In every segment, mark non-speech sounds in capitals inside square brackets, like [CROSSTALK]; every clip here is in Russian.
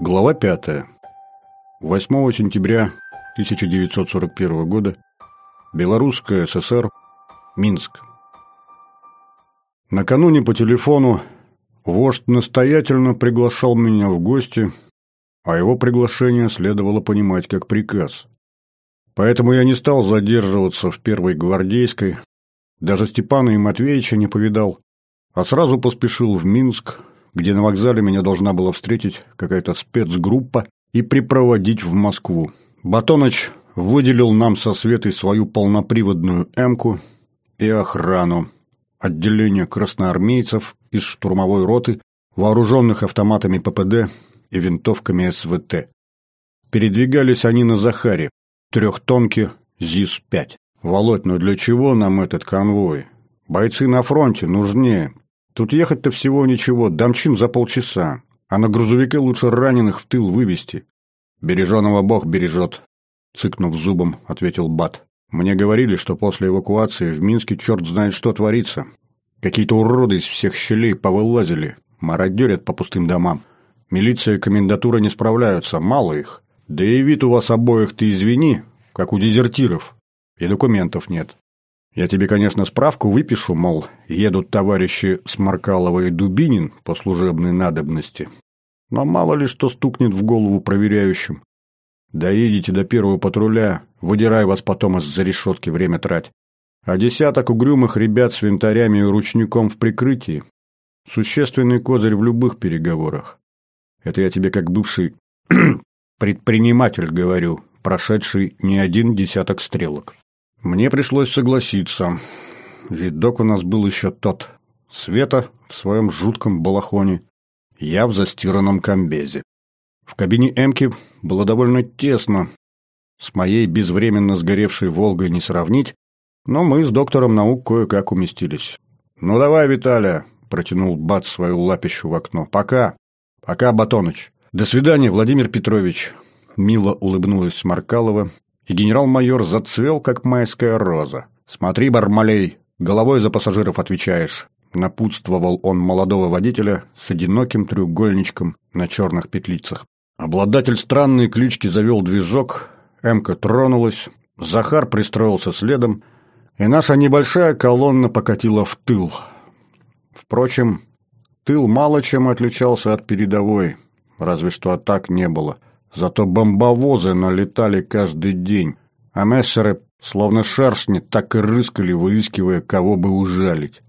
Глава 5. 8 сентября 1941 года. Белорусская ССР. Минск. Накануне по телефону вождь настоятельно приглашал меня в гости, а его приглашение следовало понимать как приказ. Поэтому я не стал задерживаться в первой гвардейской, даже Степана и Матвеевича не повидал, а сразу поспешил в Минск, где на вокзале меня должна была встретить какая-то спецгруппа и припроводить в Москву. Батоныч выделил нам со Светой свою полноприводную «Эмку» и охрану, отделение красноармейцев из штурмовой роты, вооруженных автоматами ППД и винтовками СВТ. Передвигались они на Захаре, трехтонке ЗИС-5. «Володь, ну для чего нам этот конвой? Бойцы на фронте нужнее. Тут ехать-то всего ничего, дамчим за полчаса, а на грузовике лучше раненых в тыл вывести. Береженого Бог бережет, цыкнув зубом, ответил Бат. Мне говорили, что после эвакуации в Минске черт знает что творится. Какие-то уроды из всех щелей повылазили, мародерят по пустым домам. Милиция и комендатура не справляются, мало их. Да и вид у вас обоих ты извини, как у дезертиров. И документов нет. Я тебе, конечно, справку выпишу, мол, едут товарищи Сморкалова и Дубинин по служебной надобности. Но мало ли что стукнет в голову проверяющим. Доедете до первого патруля, выдирай вас потом из-за решетки, время трать. А десяток угрюмых ребят с винтарями и ручником в прикрытии – существенный козырь в любых переговорах. Это я тебе как бывший [CLEARS THROAT] предприниматель говорю, прошедший не один десяток стрелок. Мне пришлось согласиться. Видок у нас был еще тот. Света в своем жутком балахоне, я в застиранном комбезе. В кабине «Эмки» было довольно тесно. С моей безвременно сгоревшей «Волгой» не сравнить, но мы с доктором наук кое-как уместились. «Ну давай, Виталя!» — протянул Бат свою лапищу в окно. «Пока! Пока, Батоныч!» «До свидания, Владимир Петрович!» Мило улыбнулась Сморкалова и генерал-майор зацвел, как майская роза. «Смотри, Бармалей, головой за пассажиров отвечаешь», — напутствовал он молодого водителя с одиноким треугольничком на черных петлицах. Обладатель странной ключки завел движок, Эмка тронулась, Захар пристроился следом, и наша небольшая колонна покатила в тыл. Впрочем, тыл мало чем отличался от передовой, разве что атак не было — Зато бомбовозы налетали каждый день, а мессеры, словно шершни, так и рыскали, выискивая, кого бы ужалить.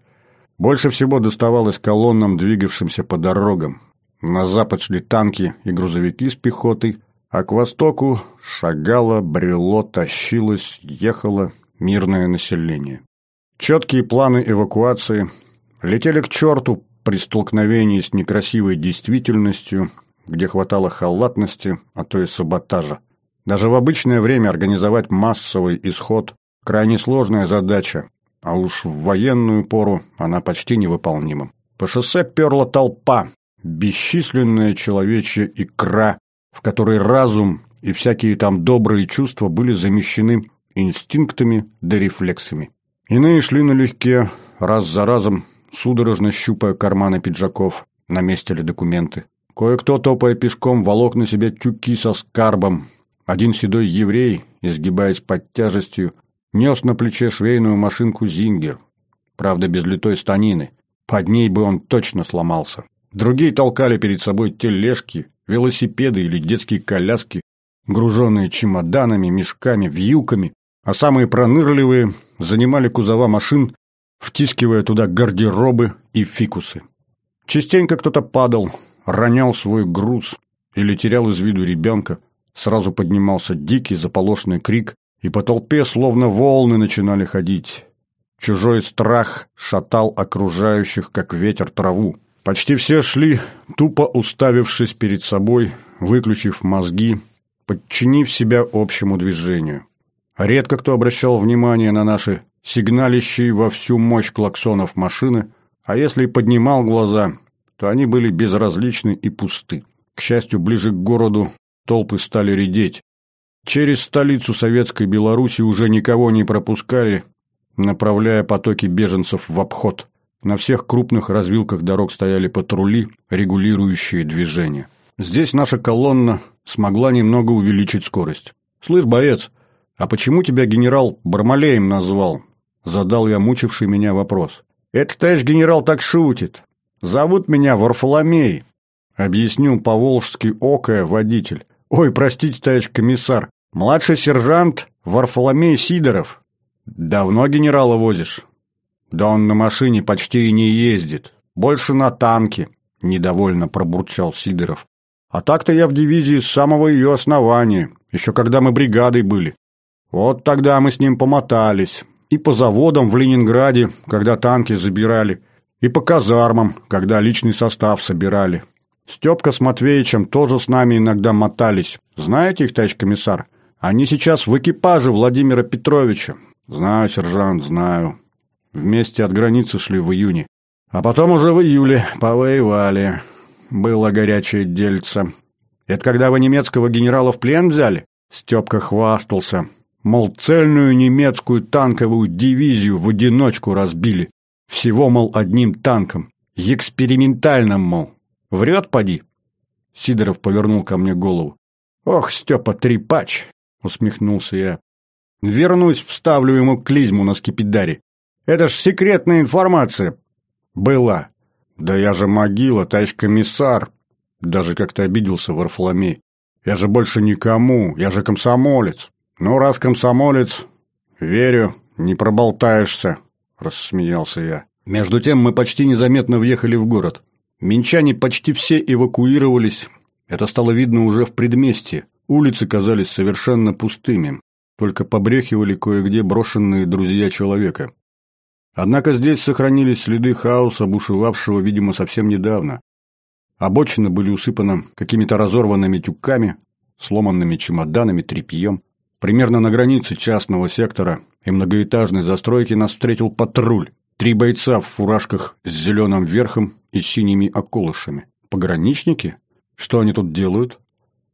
Больше всего доставалось колоннам, двигавшимся по дорогам. На запад шли танки и грузовики с пехотой, а к востоку шагало, брело, тащилось, ехало мирное население. Четкие планы эвакуации летели к черту при столкновении с некрасивой действительностью где хватало халатности, а то и саботажа. Даже в обычное время организовать массовый исход – крайне сложная задача, а уж в военную пору она почти невыполнима. По шоссе перла толпа, бесчисленная человечья икра, в которой разум и всякие там добрые чувства были замещены инстинктами да рефлексами. Иные шли налегке, раз за разом, судорожно щупая карманы пиджаков, на месте ли документы. Кое-кто, топая пешком, волок на себе тюки со скарбом. Один седой еврей, изгибаясь под тяжестью, нес на плече швейную машинку «Зингер». Правда, без литой станины. Под ней бы он точно сломался. Другие толкали перед собой тележки, велосипеды или детские коляски, груженные чемоданами, мешками, вьюками, а самые пронырливые занимали кузова машин, втискивая туда гардеробы и фикусы. Частенько кто-то падал, ронял свой груз или терял из виду ребенка, сразу поднимался дикий заполошный крик, и по толпе словно волны начинали ходить. Чужой страх шатал окружающих, как ветер траву. Почти все шли, тупо уставившись перед собой, выключив мозги, подчинив себя общему движению. Редко кто обращал внимание на наши сигналищие во всю мощь клаксонов машины, а если и поднимал глаза, то они были безразличны и пусты. К счастью, ближе к городу толпы стали редеть. Через столицу Советской Беларуси уже никого не пропускали, направляя потоки беженцев в обход. На всех крупных развилках дорог стояли патрули, регулирующие движение. Здесь наша колонна смогла немного увеличить скорость. «Слышь, боец, а почему тебя генерал Бармалеем назвал?» Задал я мучивший меня вопрос. «Это, товарищ генерал, так шутит. Зовут меня Варфоломей». Объяснил по-волжски окая водитель. «Ой, простите, товарищ комиссар, младший сержант Варфоломей Сидоров. Давно генерала возишь?» «Да он на машине почти и не ездит. Больше на танке», — недовольно пробурчал Сидоров. А так-то я в дивизии с самого ее основания, еще когда мы бригадой были. Вот тогда мы с ним помотались. И по заводам в Ленинграде, когда танки забирали, и по казармам, когда личный состав собирали. Степка с Матвеичем тоже с нами иногда мотались. Знаете их, товарищ комиссар? Они сейчас в экипаже Владимира Петровича. Знаю, сержант, знаю. Вместе от границы шли в июне. А потом уже в июле повоевали. Было горячее дельце. Это когда вы немецкого генерала в плен взяли? Степка хвастался. Мол, цельную немецкую танковую дивизию в одиночку разбили. Всего, мол, одним танком. Экспериментальным, мол. Врет, поди? Сидоров повернул ко мне голову. «Ох, Степа, трепач!» — усмехнулся я. «Вернусь, вставлю ему клизму на скипидаре. Это ж секретная информация. Была. «Да я же могила, товарищ комиссар!» Даже как-то обиделся Варфоломей. «Я же больше никому, я же комсомолец!» «Ну, раз комсомолец, верю, не проболтаешься», — рассмеялся я. Между тем мы почти незаметно въехали в город. Минчане почти все эвакуировались. Это стало видно уже в предместье. Улицы казались совершенно пустыми. Только побрехивали кое-где брошенные друзья человека. Однако здесь сохранились следы хаоса, бушевавшего, видимо, совсем недавно. Обочины были усыпаны какими-то разорванными тюками, сломанными чемоданами, тряпьем. Примерно на границе частного сектора и многоэтажной застройки нас встретил патруль. Три бойца в фуражках с зеленым верхом и синими околышами. Пограничники? Что они тут делают?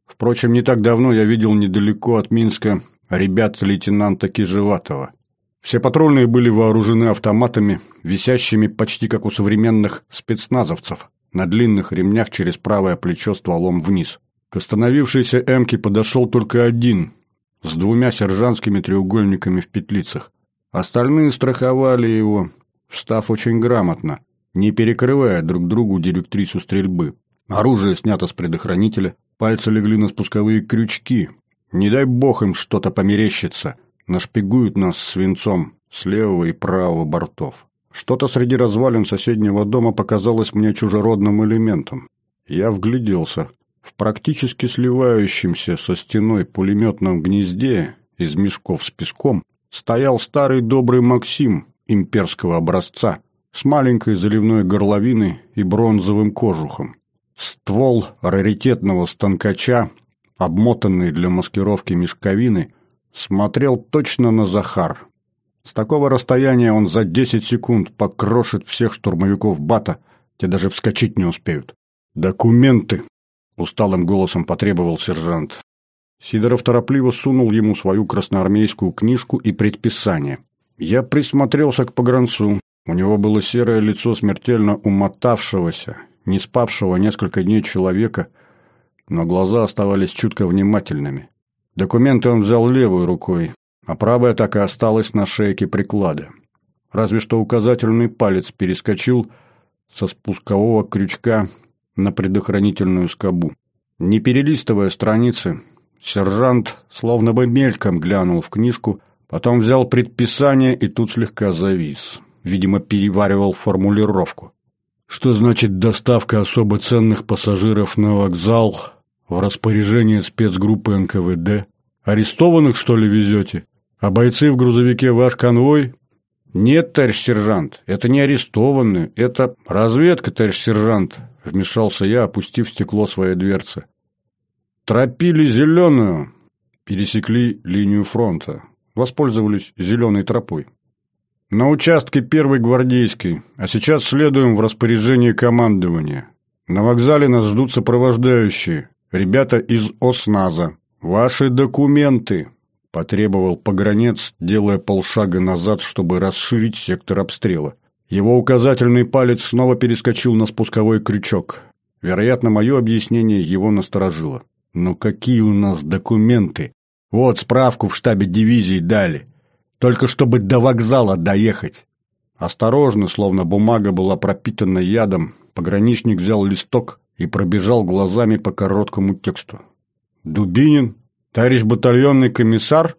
Впрочем, не так давно я видел недалеко от Минска ребят лейтенанта Кижеватова. Все патрульные были вооружены автоматами, висящими почти как у современных спецназовцев, на длинных ремнях через правое плечо стволом вниз. К остановившейся «Эмке» подошел только один, с двумя сержантскими треугольниками в петлицах. Остальные страховали его, встав очень грамотно, не перекрывая друг другу директрису стрельбы. Оружие снято с предохранителя, пальцы легли на спусковые крючки. Не дай бог им что-то померещится – Нашпигуют нас свинцом с левого и правого бортов. Что-то среди развалин соседнего дома показалось мне чужеродным элементом. Я вгляделся. В практически сливающемся со стеной пулеметном гнезде из мешков с песком стоял старый добрый Максим имперского образца с маленькой заливной горловиной и бронзовым кожухом. Ствол раритетного станкача, обмотанный для маскировки мешковины, смотрел точно на Захар. С такого расстояния он за 10 секунд покрошит всех штурмовиков БАТа, те даже вскочить не успеют. «Документы!» — усталым голосом потребовал сержант. Сидоров торопливо сунул ему свою красноармейскую книжку и предписание. Я присмотрелся к погранцу. У него было серое лицо смертельно умотавшегося, не спавшего несколько дней человека, но глаза оставались чутко внимательными. Документы он взял левой рукой, а правая так и осталась на шейке приклада. Разве что указательный палец перескочил со спускового крючка на предохранительную скобу. Не перелистывая страницы, сержант словно бы мельком глянул в книжку, потом взял предписание и тут слегка завис. Видимо, переваривал формулировку. Что значит доставка особо ценных пассажиров на вокзал в распоряжение спецгруппы НКВД? Арестованных, что ли, везете? А бойцы в грузовике ваш конвой? Нет, товарищ сержант, это не арестованные, это разведка, товарищ сержант, вмешался я, опустив стекло своей дверцы. Тропили зеленую, пересекли линию фронта, воспользовались зеленой тропой. На участке первой гвардейской, а сейчас следуем в распоряжение командования. На вокзале нас ждут сопровождающие, ребята из ОСНАЗа. «Ваши документы!» – потребовал погранец, делая полшага назад, чтобы расширить сектор обстрела. Его указательный палец снова перескочил на спусковой крючок. Вероятно, мое объяснение его насторожило. «Но какие у нас документы? Вот справку в штабе дивизии дали. Только чтобы до вокзала доехать». Осторожно, словно бумага была пропитана ядом, пограничник взял листок и пробежал глазами по короткому тексту. «Дубинин? Товарищ батальонный комиссар?»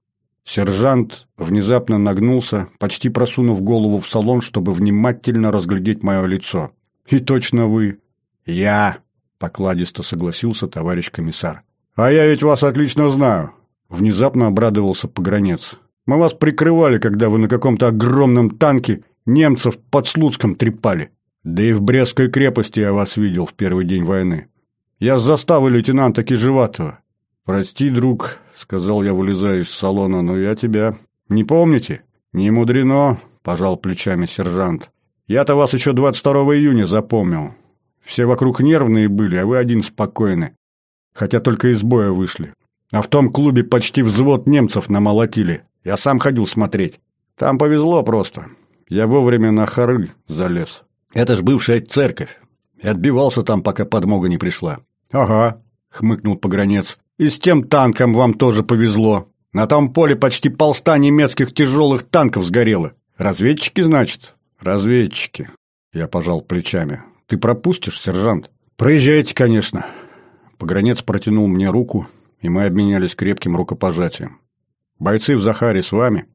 Сержант внезапно нагнулся, почти просунув голову в салон, чтобы внимательно разглядеть мое лицо. «И точно вы!» «Я!» — покладисто согласился товарищ комиссар. «А я ведь вас отлично знаю!» Внезапно обрадовался погранец. «Мы вас прикрывали, когда вы на каком-то огромном танке немцев под Слуцком трепали. Да и в Брестской крепости я вас видел в первый день войны. Я с заставы лейтенанта Кижеватова. «Прости, друг», — сказал я, вылезая из салона, — «но я тебя... Не помните?» «Не мудрено», — пожал плечами сержант. «Я-то вас еще 22 июня запомнил. Все вокруг нервные были, а вы один спокойный. Хотя только из боя вышли. А в том клубе почти взвод немцев намолотили. Я сам ходил смотреть. Там повезло просто. Я вовремя на хорыль залез. Это ж бывшая церковь. И отбивался там, пока подмога не пришла. «Ага», — хмыкнул погранец. И с тем танком вам тоже повезло. На том поле почти полста немецких тяжелых танков сгорело. Разведчики, значит? Разведчики. Я пожал плечами. Ты пропустишь, сержант? Проезжайте, конечно. Погранец протянул мне руку, и мы обменялись крепким рукопожатием. Бойцы в Захаре с вами?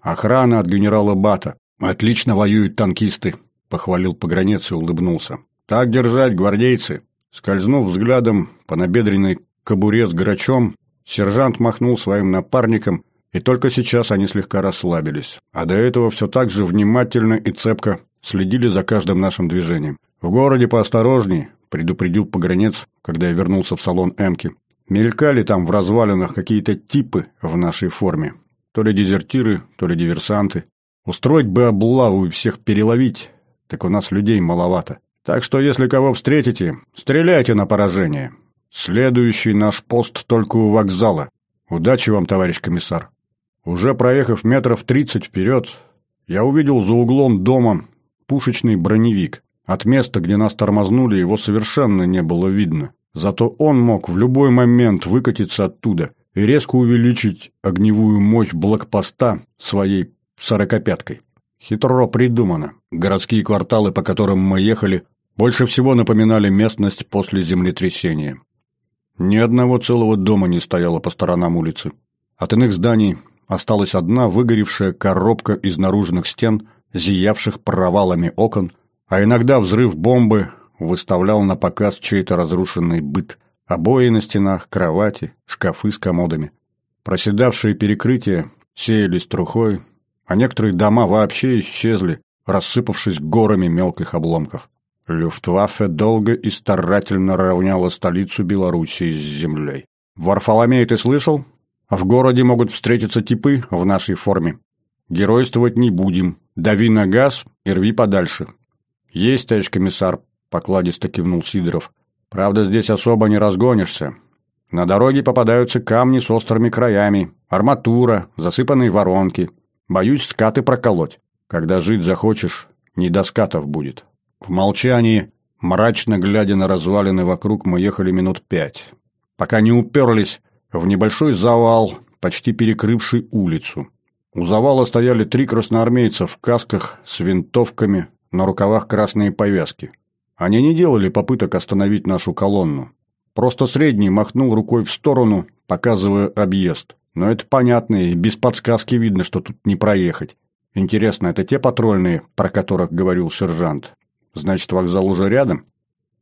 Охрана от генерала Бата. Отлично воюют танкисты, похвалил погранец и улыбнулся. Так держать, гвардейцы. Скользнув взглядом по набедренной кобуре с грачом, сержант махнул своим напарником, и только сейчас они слегка расслабились. А до этого все так же внимательно и цепко следили за каждым нашим движением. «В городе поосторожней», — предупредил погранец, когда я вернулся в салон «Эмки». Мелькали там в развалинах какие-то типы в нашей форме. То ли дезертиры, то ли диверсанты. Устроить бы облаву и всех переловить, так у нас людей маловато. Так что если кого встретите, стреляйте на поражение. Следующий наш пост только у вокзала. Удачи вам, товарищ комиссар. Уже проехав метров тридцать вперед, я увидел за углом дома пушечный броневик. От места, где нас тормознули, его совершенно не было видно. Зато он мог в любой момент выкатиться оттуда и резко увеличить огневую мощь блокпоста своей сорокопяткой. Хитро придумано. Городские кварталы, по которым мы ехали, больше всего напоминали местность после землетрясения. Ни одного целого дома не стояло по сторонам улицы. От иных зданий осталась одна выгоревшая коробка из наружных стен, зиявших провалами окон, а иногда взрыв бомбы выставлял на показ чей-то разрушенный быт. Обои на стенах, кровати, шкафы с комодами. Проседавшие перекрытия сеялись трухой, а некоторые дома вообще исчезли, рассыпавшись горами мелких обломков. Люфтваффе долго и старательно равняла столицу Белоруссии с землей. «Варфоломей, ты слышал? В городе могут встретиться типы в нашей форме. Геройствовать не будем. Дави на газ и рви подальше». «Есть, товарищ комиссар», — покладисто кивнул Сидоров. «Правда, здесь особо не разгонишься. На дороге попадаются камни с острыми краями, арматура, засыпанные воронки. Боюсь скаты проколоть. Когда жить захочешь, не до скатов будет». В молчании, мрачно глядя на развалины вокруг, мы ехали минут пять, пока не уперлись в небольшой завал, почти перекрывший улицу. У завала стояли три красноармейца в касках с винтовками, на рукавах красные повязки. Они не делали попыток остановить нашу колонну. Просто средний махнул рукой в сторону, показывая объезд. Но это понятно, и без подсказки видно, что тут не проехать. Интересно, это те патрульные, про которых говорил сержант? Значит, вокзал уже рядом?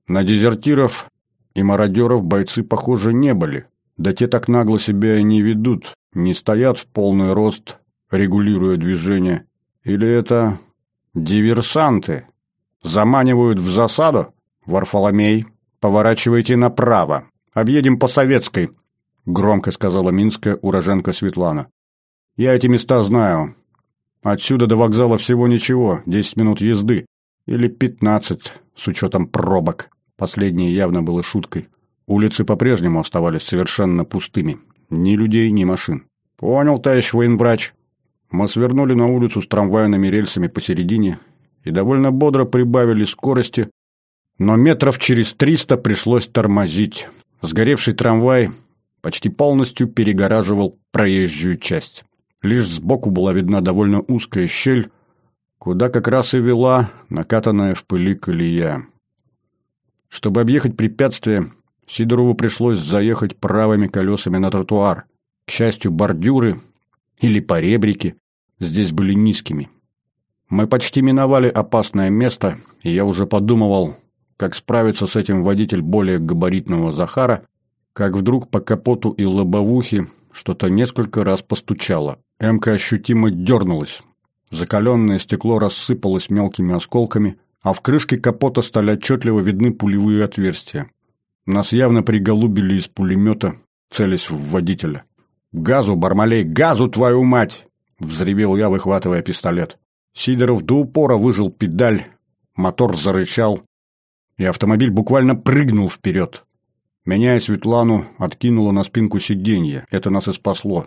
На дезертиров и мародеров бойцы, похоже, не были. Да те так нагло себя и не ведут, не стоят в полный рост, регулируя движение. Или это диверсанты? Заманивают в засаду? Варфоломей, поворачивайте направо. Объедем по Советской, громко сказала минская уроженка Светлана. Я эти места знаю. Отсюда до вокзала всего ничего, десять минут езды. Или пятнадцать, с учетом пробок. Последнее явно было шуткой. Улицы по-прежнему оставались совершенно пустыми. Ни людей, ни машин. «Понял, товарищ военврач». Мы свернули на улицу с трамвайными рельсами посередине и довольно бодро прибавили скорости, Но метров через триста пришлось тормозить. Сгоревший трамвай почти полностью перегораживал проезжую часть. Лишь сбоку была видна довольно узкая щель, куда как раз и вела накатанная в пыли колея. Чтобы объехать препятствие, Сидорову пришлось заехать правыми колесами на тротуар. К счастью, бордюры или поребрики здесь были низкими. Мы почти миновали опасное место, и я уже подумывал, как справиться с этим водитель более габаритного Захара, как вдруг по капоту и лобовухе что-то несколько раз постучало. Эмка ощутимо дернулась. Закаленное стекло рассыпалось мелкими осколками, а в крышке капота стали отчетливо видны пулевые отверстия. Нас явно приголубили из пулемета, целясь в водителя. «Газу, Бармалей, газу, твою мать!» — взревел я, выхватывая пистолет. Сидоров до упора выжил педаль, мотор зарычал, и автомобиль буквально прыгнул вперед. Меня и Светлану откинуло на спинку сиденья. Это нас и спасло.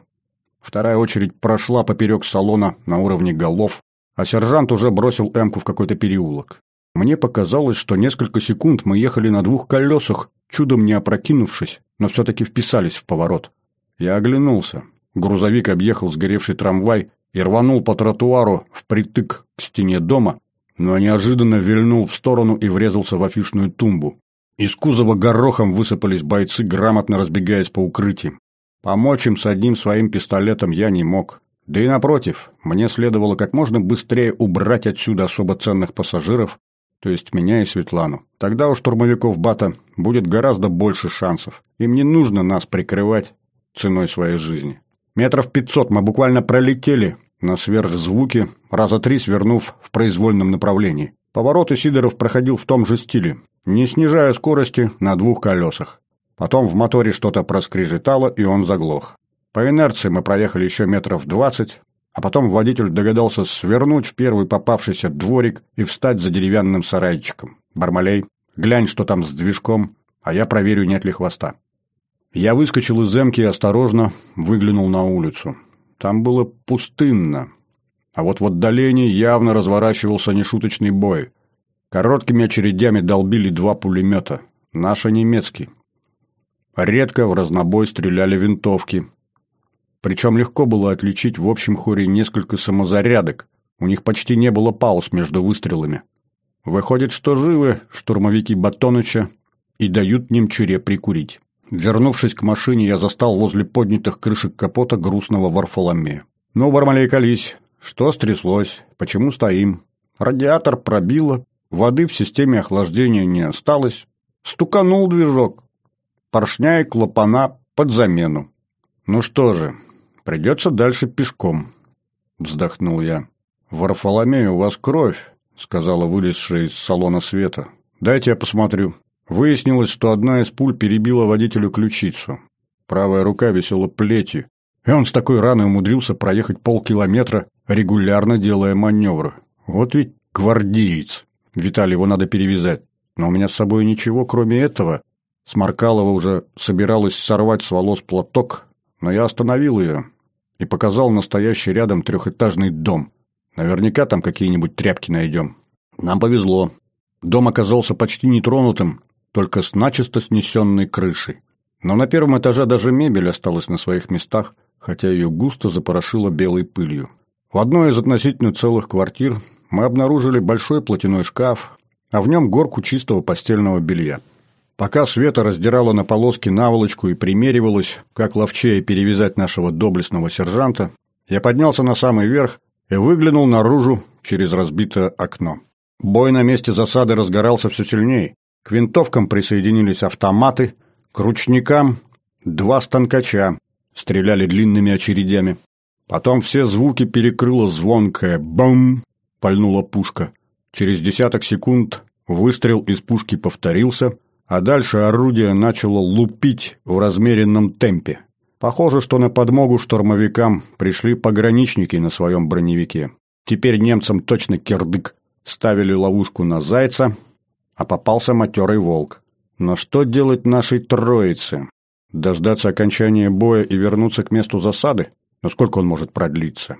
Вторая очередь прошла поперек салона на уровне голов, а сержант уже бросил Эмку в какой-то переулок. Мне показалось, что несколько секунд мы ехали на двух колесах, чудом не опрокинувшись, но все-таки вписались в поворот. Я оглянулся. Грузовик объехал сгоревший трамвай и рванул по тротуару впритык к стене дома, но неожиданно вильнул в сторону и врезался в афишную тумбу. Из кузова горохом высыпались бойцы, грамотно разбегаясь по укрытиям. Помочь им с одним своим пистолетом я не мог. Да и напротив, мне следовало как можно быстрее убрать отсюда особо ценных пассажиров, то есть меня и Светлану. Тогда у штурмовиков Бата будет гораздо больше шансов. Им не нужно нас прикрывать ценой своей жизни. Метров пятьсот мы буквально пролетели на сверхзвуке, раза три свернув в произвольном направлении. Повороты Сидоров проходил в том же стиле, не снижая скорости на двух колесах. Потом в моторе что-то проскрежетало, и он заглох. По инерции мы проехали еще метров двадцать, а потом водитель догадался свернуть в первый попавшийся дворик и встать за деревянным сарайчиком. «Бармалей, глянь, что там с движком, а я проверю, нет ли хвоста». Я выскочил из эмки и осторожно выглянул на улицу. Там было пустынно, а вот в отдалении явно разворачивался нешуточный бой. Короткими очередями долбили два пулемета. Наши немецкий. Редко в разнобой стреляли винтовки. Причем легко было отличить в общем хоре несколько самозарядок. У них почти не было пауз между выстрелами. Выходит, что живы штурмовики Батоныча и дают немчуре прикурить. Вернувшись к машине, я застал возле поднятых крышек капота грустного Варфоломея. «Ну, Бармалей, колись. Что стряслось? Почему стоим?» Радиатор пробило, воды в системе охлаждения не осталось. Стуканул движок. Поршня и клапана под замену. «Ну что же, придется дальше пешком», — вздохнул я. «Варфоломей, у вас кровь», — сказала вылезшая из салона света. «Дайте я посмотрю». Выяснилось, что одна из пуль перебила водителю ключицу. Правая рука висела плетью, и он с такой раной умудрился проехать полкилометра, регулярно делая маневры. Вот ведь гвардеец. Виталий, его надо перевязать. Но у меня с собой ничего, кроме этого. Сморкалова уже собиралась сорвать с волос платок, но я остановил ее и показал настоящий рядом трехэтажный дом. Наверняка там какие-нибудь тряпки найдем. Нам повезло. Дом оказался почти нетронутым, только с начисто снесенной крышей. Но на первом этаже даже мебель осталась на своих местах, хотя ее густо запорошило белой пылью. В одной из относительно целых квартир мы обнаружили большой платяной шкаф, а в нем горку чистого постельного белья. Пока Света раздирала на полоски наволочку и примеривалась, как ловчее перевязать нашего доблестного сержанта, я поднялся на самый верх и выглянул наружу через разбитое окно. Бой на месте засады разгорался все сильнее. К винтовкам присоединились автоматы, к ручникам два станкача стреляли длинными очередями. Потом все звуки перекрыло звонкое «бам!» — пальнула пушка. Через десяток секунд выстрел из пушки повторился, а дальше орудие начало лупить в размеренном темпе. Похоже, что на подмогу штурмовикам пришли пограничники на своем броневике. Теперь немцам точно кирдык. Ставили ловушку на зайца, а попался матерый волк. Но что делать нашей троице? Дождаться окончания боя и вернуться к месту засады? Насколько он может продлиться?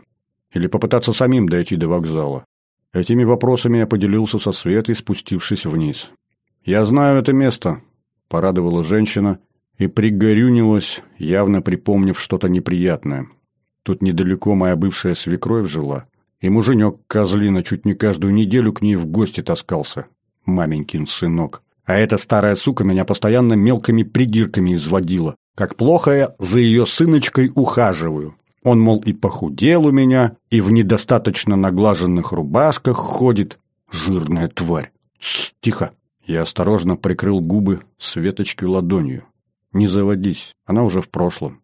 Или попытаться самим дойти до вокзала? Этими вопросами я поделился со Светой, спустившись вниз. «Я знаю это место», — порадовала женщина и пригорюнилась, явно припомнив что-то неприятное. Тут недалеко моя бывшая свекровь жила, и муженек козлина чуть не каждую неделю к ней в гости таскался. Маменькин сынок. А эта старая сука меня постоянно мелкими придирками изводила. Как плохо я за ее сыночкой ухаживаю. Он, мол, и похудел у меня, и в недостаточно наглаженных рубашках ходит. Жирная тварь. Тс, тихо. Я осторожно прикрыл губы Светочкой ладонью. Не заводись, она уже в прошлом.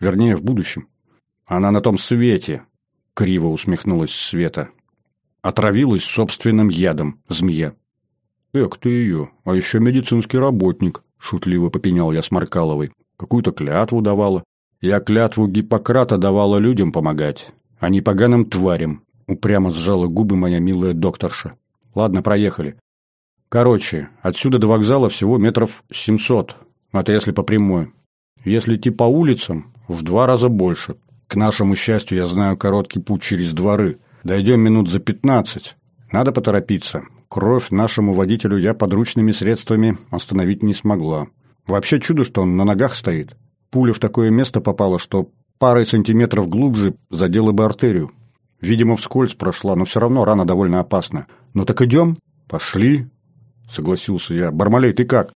Вернее, в будущем. Она на том свете, криво усмехнулась Света. Отравилась собственным ядом, змея. Эк ты ее, а еще медицинский работник, шутливо попенял я Сморкаловой. Какую-то клятву давала. Я клятву Гиппократа давала людям помогать, а не поганым тварям. Упрямо сжала губы моя милая докторша. Ладно, проехали. Короче, отсюда до вокзала всего метров семьсот. Это если по прямой. Если идти по улицам, в два раза больше. К нашему счастью, я знаю короткий путь через дворы. Дойдем минут за пятнадцать. Надо поторопиться. Кровь нашему водителю я подручными средствами остановить не смогла. Вообще чудо, что он на ногах стоит. Пуля в такое место попала, что парой сантиметров глубже задела бы артерию. Видимо, вскользь прошла, но все равно рана довольно опасна. «Ну так идем?» «Пошли», — согласился я. «Бармалей, ты как?»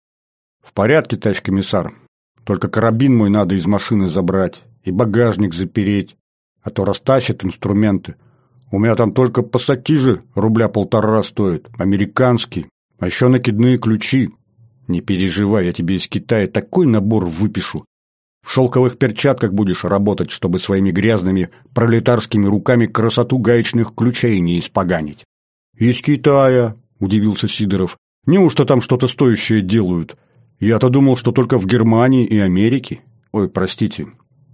«В порядке, товарищ комиссар. Только карабин мой надо из машины забрать и багажник запереть, а то растащат инструменты. У меня там только пассатижи рубля полтора стоят, американский, а еще накидные ключи. Не переживай, я тебе из Китая такой набор выпишу. В шелковых перчатках будешь работать, чтобы своими грязными пролетарскими руками красоту гаечных ключей не испоганить. «Из Китая», — удивился Сидоров. «Неужто там что-то стоящее делают? Я-то думал, что только в Германии и Америке. Ой, простите,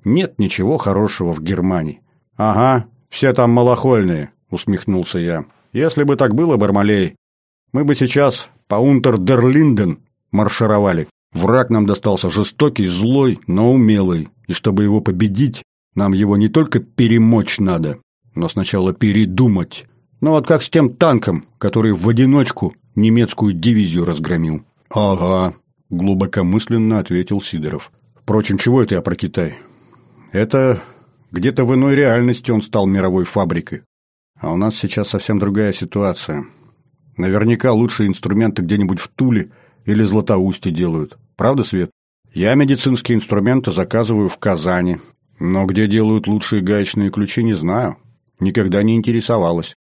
нет ничего хорошего в Германии». «Ага, все там малохольные», — усмехнулся я. «Если бы так было, Бармалей, мы бы сейчас по Унтердерлинден маршировали. Враг нам достался жестокий, злой, но умелый, и чтобы его победить, нам его не только перемочь надо, но сначала передумать. Ну вот как с тем танком, который в одиночку немецкую дивизию разгромил. «Ага», — глубокомысленно ответил Сидоров. «Впрочем, чего это я про Китай? Это где-то в иной реальности он стал мировой фабрикой. А у нас сейчас совсем другая ситуация. Наверняка лучшие инструменты где-нибудь в Туле — или Златоусте делают. Правда, Свет? Я медицинские инструменты заказываю в Казани. Но где делают лучшие гаечные ключи, не знаю. Никогда не интересовалась.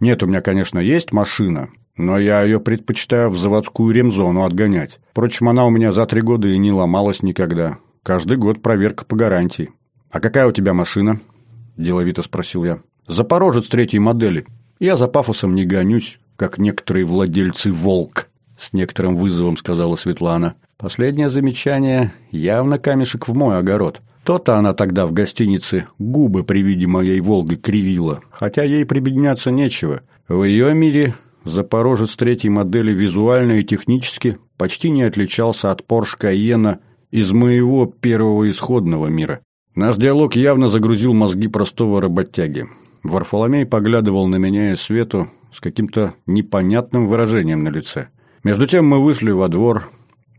Нет, у меня, конечно, есть машина, но я ее предпочитаю в заводскую ремзону отгонять. Впрочем, она у меня за три года и не ломалась никогда. Каждый год проверка по гарантии. «А какая у тебя машина?» – деловито спросил я. «Запорожец третьей модели. Я за пафосом не гонюсь, как некоторые владельцы «Волк». — с некоторым вызовом сказала Светлана. Последнее замечание явно камешек в мой огород. То-то она тогда в гостинице губы при виде моей «Волги» кривила, хотя ей прибедняться нечего. В ее мире «Запорожец» третьей модели визуально и технически почти не отличался от Porsche Cayenne из моего первого исходного мира. Наш диалог явно загрузил мозги простого работяги. Варфоломей поглядывал на меня и Свету с каким-то непонятным выражением на лице. Между тем мы вышли во двор,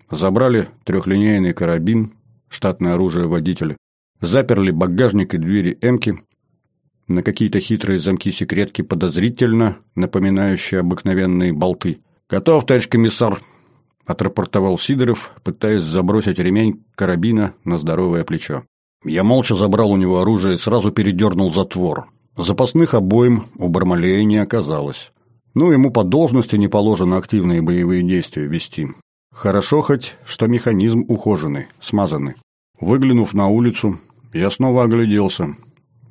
забрали трехлинейный карабин, штатное оружие водителя, заперли багажник и двери «Эмки», на какие-то хитрые замки-секретки подозрительно напоминающие обыкновенные болты. «Готов, товарищ комиссар!» – отрапортовал Сидоров, пытаясь забросить ремень карабина на здоровое плечо. Я молча забрал у него оружие и сразу передернул затвор. Запасных обоим у Бармалея не оказалось. Ну, ему по должности не положено активные боевые действия вести. Хорошо хоть, что механизм ухоженный, смазанный. Выглянув на улицу, я снова огляделся.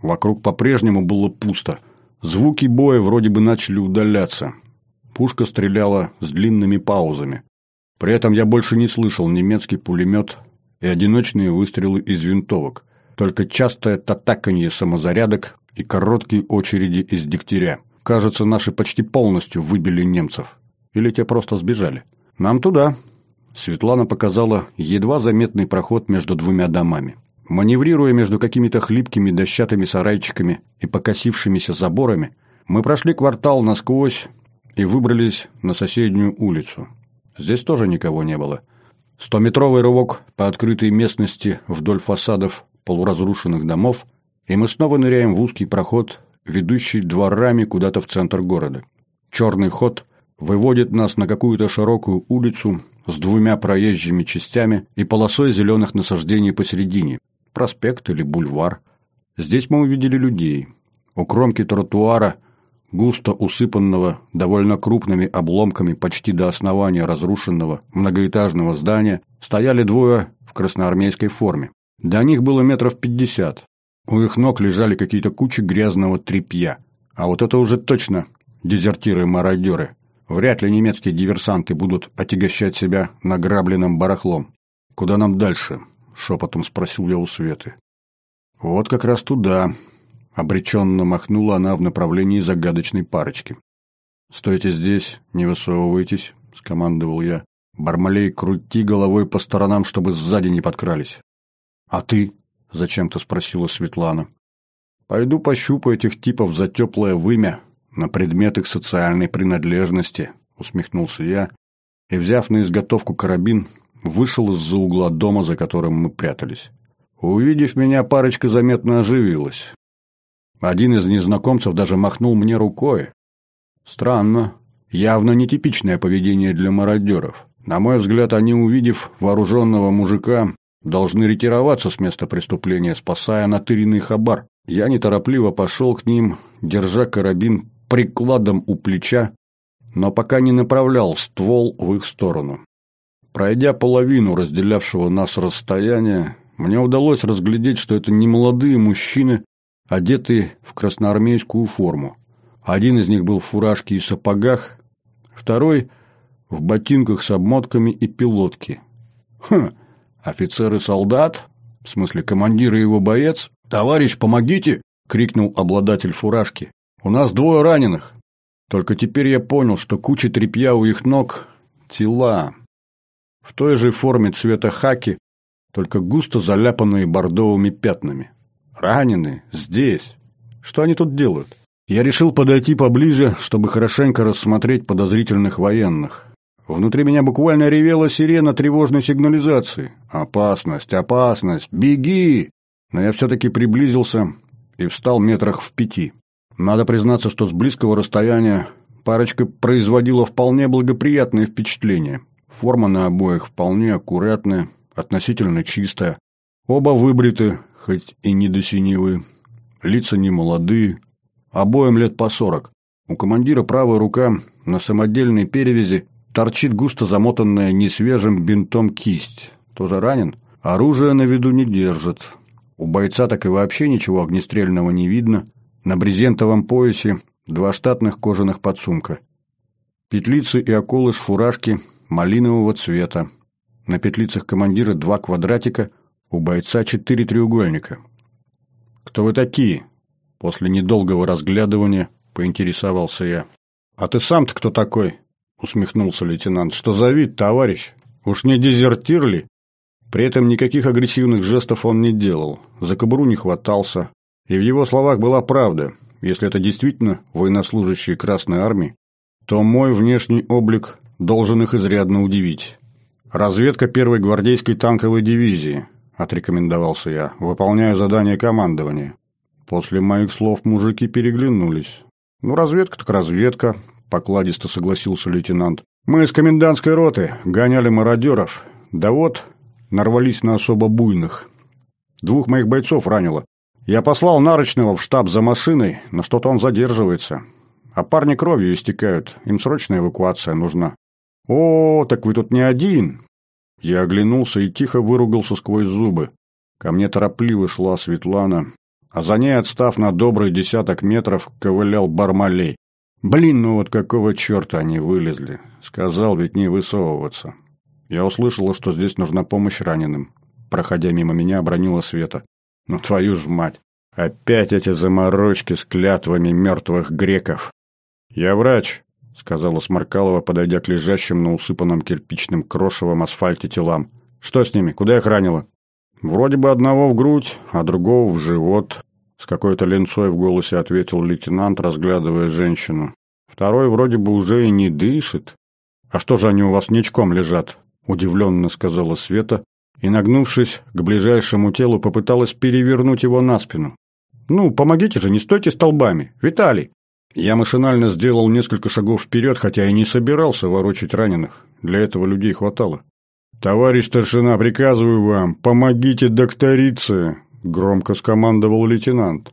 Вокруг по-прежнему было пусто. Звуки боя вроде бы начали удаляться. Пушка стреляла с длинными паузами. При этом я больше не слышал немецкий пулемет и одиночные выстрелы из винтовок. Только частое татаканье самозарядок и короткие очереди из дегтяря. Кажется, наши почти полностью выбили немцев. Или те просто сбежали. Нам туда. Светлана показала едва заметный проход между двумя домами. Маневрируя между какими-то хлипкими дощатыми сарайчиками и покосившимися заборами, мы прошли квартал насквозь и выбрались на соседнюю улицу. Здесь тоже никого не было. Стометровый рывок по открытой местности вдоль фасадов полуразрушенных домов, и мы снова ныряем в узкий проход, ведущий дворами куда-то в центр города. Черный ход выводит нас на какую-то широкую улицу с двумя проезжими частями и полосой зеленых насаждений посередине. Проспект или бульвар. Здесь мы увидели людей. У кромки тротуара, густо усыпанного довольно крупными обломками почти до основания разрушенного многоэтажного здания, стояли двое в красноармейской форме. До них было метров пятьдесят. У их ног лежали какие-то кучи грязного тряпья. А вот это уже точно дезертиры-мародеры. Вряд ли немецкие диверсанты будут отягощать себя награбленным барахлом. «Куда нам дальше?» – шепотом спросил я у Светы. «Вот как раз туда», – обреченно махнула она в направлении загадочной парочки. «Стойте здесь, не высовывайтесь», – скомандовал я. «Бармалей, крути головой по сторонам, чтобы сзади не подкрались». «А ты?» – зачем-то спросила Светлана. «Пойду пощупаю этих типов за теплое вымя на предмет их социальной принадлежности», – усмехнулся я, и, взяв на изготовку карабин, вышел из-за угла дома, за которым мы прятались. Увидев меня, парочка заметно оживилась. Один из незнакомцев даже махнул мне рукой. Странно. Явно нетипичное поведение для мародеров. На мой взгляд, они, увидев вооруженного мужика, должны ретироваться с места преступления, спасая натыренный хабар. Я неторопливо пошел к ним, держа карабин прикладом у плеча, но пока не направлял ствол в их сторону. Пройдя половину разделявшего нас расстояния, мне удалось разглядеть, что это не молодые мужчины, одетые в красноармейскую форму. Один из них был в фуражке и сапогах, второй – в ботинках с обмотками и пилотки. Хм, Офицер и солдат? В смысле, командир и его боец? Товарищ, помогите! крикнул обладатель фуражки. У нас двое раненых. Только теперь я понял, что куча тряпья у их ног – тела. В той же форме цвета хаки, только густо заляпанные бордовыми пятнами. Раненые? Здесь. Что они тут делают? Я решил подойти поближе, чтобы хорошенько рассмотреть подозрительных военных. Внутри меня буквально ревела сирена тревожной сигнализации. «Опасность! Опасность! Беги!» Но я все-таки приблизился и встал метрах в пяти. Надо признаться, что с близкого расстояния парочка производила вполне благоприятное впечатление. Форма на обоих вполне аккуратная, относительно чистая. Оба выбриты, хоть и не до синевы. Лица не молодые, обоим лет по сорок. У командира правая рука на самодельной перевязи Торчит густо замотанная несвежим бинтом кисть. Тоже ранен? Оружие на виду не держит. У бойца так и вообще ничего огнестрельного не видно. На брезентовом поясе два штатных кожаных подсумка. Петлицы и околыш фуражки малинового цвета. На петлицах командира два квадратика, у бойца четыре треугольника. «Кто вы такие?» После недолгого разглядывания поинтересовался я. «А ты сам-то кто такой?» усмехнулся лейтенант. «Что за вид, товарищ? Уж не дезертир ли?» При этом никаких агрессивных жестов он не делал, за кобуру не хватался. И в его словах была правда. Если это действительно военнослужащие Красной Армии, то мой внешний облик должен их изрядно удивить. «Разведка первой гвардейской танковой дивизии», – отрекомендовался я, – «выполняю задание командования». После моих слов мужики переглянулись. «Ну, разведка так разведка покладисто согласился лейтенант. «Мы из комендантской роты гоняли мародеров. Да вот, нарвались на особо буйных. Двух моих бойцов ранило. Я послал Нарочного в штаб за машиной, но что-то он задерживается. А парни кровью истекают, им срочная эвакуация нужна». «О, так вы тут не один!» Я оглянулся и тихо выругался сквозь зубы. Ко мне торопливо шла Светлана, а за ней, отстав на добрый десяток метров, ковылял Бармалей. Блин, ну вот какого черта они вылезли? Сказал ведь не высовываться. Я услышала, что здесь нужна помощь раненым. Проходя мимо меня, обронила Света. Ну твою ж мать! Опять эти заморочки с клятвами мертвых греков. Я врач, сказала Сморкалова, подойдя к лежащим на усыпанном кирпичным крошевом асфальте телам. Что с ними? Куда их ранило? Вроде бы одного в грудь, а другого в живот. С какой-то ленцой в голосе ответил лейтенант, разглядывая женщину. Второй вроде бы уже и не дышит, «А что же они у вас ничком лежат?» – удивленно сказала Света, и, нагнувшись к ближайшему телу, попыталась перевернуть его на спину. «Ну, помогите же, не стойте столбами! Виталий!» Я машинально сделал несколько шагов вперед, хотя и не собирался ворочать раненых. Для этого людей хватало. «Товарищ старшина, приказываю вам, помогите докторице!» – громко скомандовал лейтенант.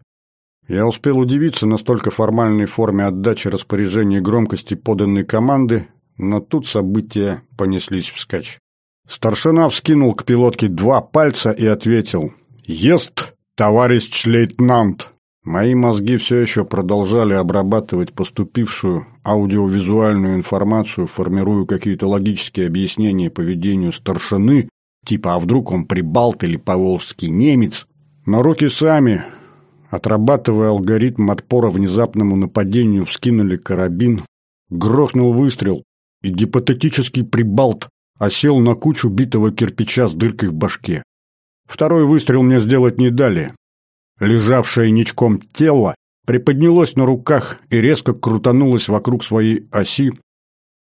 Я успел удивиться настолько формальной форме отдачи распоряжения громкости поданной команды, но тут события понеслись вскачь. Старшина вскинул к пилотке два пальца и ответил «Ест, товарищ лейтенант!» Мои мозги все еще продолжали обрабатывать поступившую аудиовизуальную информацию, формируя какие-то логические объяснения поведению старшины, типа «а вдруг он прибалт или поволжский немец?». Но руки сами, отрабатывая алгоритм отпора внезапному нападению, вскинули карабин, грохнул выстрел, и гипотетический прибалт осел на кучу битого кирпича с дыркой в башке. Второй выстрел мне сделать не дали. Лежавшее ничком тело приподнялось на руках и резко крутанулось вокруг своей оси,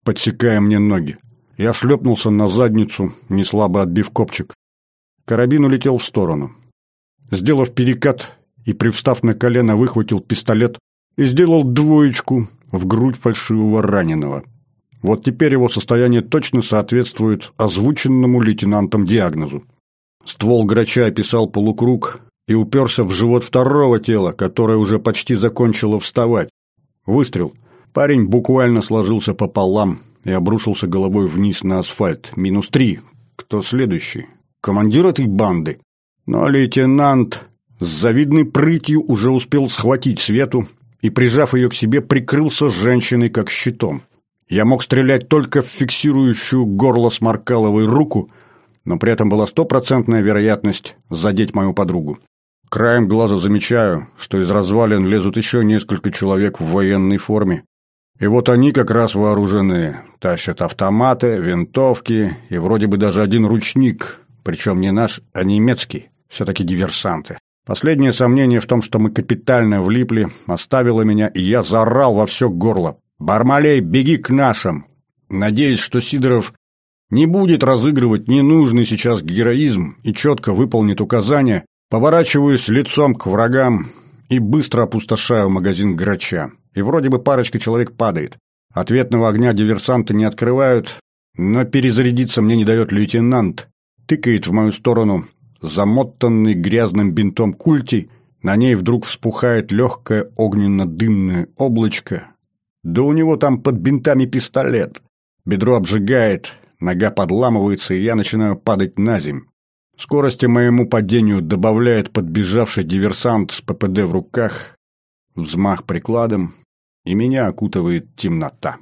подсекая мне ноги. Я шлепнулся на задницу, неслабо отбив копчик. Карабин улетел в сторону. Сделав перекат и, привстав на колено, выхватил пистолет и сделал двоечку в грудь фальшивого раненого. Вот теперь его состояние точно соответствует озвученному лейтенантом диагнозу. Ствол грача описал полукруг и уперся в живот второго тела, которое уже почти закончило вставать. Выстрел. Парень буквально сложился пополам и обрушился головой вниз на асфальт. Минус три. Кто следующий? Командир этой банды. Но лейтенант с завидной прытью уже успел схватить Свету и, прижав ее к себе, прикрылся женщиной как щитом. Я мог стрелять только в фиксирующую горло Сморкаловой руку, но при этом была стопроцентная вероятность задеть мою подругу. Краем глаза замечаю, что из развалин лезут еще несколько человек в военной форме. И вот они как раз вооружены, тащат автоматы, винтовки и вроде бы даже один ручник, причем не наш, а немецкий, все-таки диверсанты. Последнее сомнение в том, что мы капитально влипли, оставило меня, и я заорал во все горло. «Бармалей, беги к нашим!» Надеюсь, что Сидоров не будет разыгрывать ненужный сейчас героизм и четко выполнит указания, поворачиваюсь лицом к врагам и быстро опустошаю магазин грача. И вроде бы парочка человек падает. Ответного огня диверсанты не открывают, но перезарядиться мне не дает лейтенант. Тыкает в мою сторону замотанный грязным бинтом культи, на ней вдруг вспухает легкое огненно-дымное облачко, да у него там под бинтами пистолет. Бедро обжигает, нога подламывается, и я начинаю падать на земь. Скорости моему падению добавляет подбежавший диверсант с ППД в руках, взмах прикладом, и меня окутывает темнота.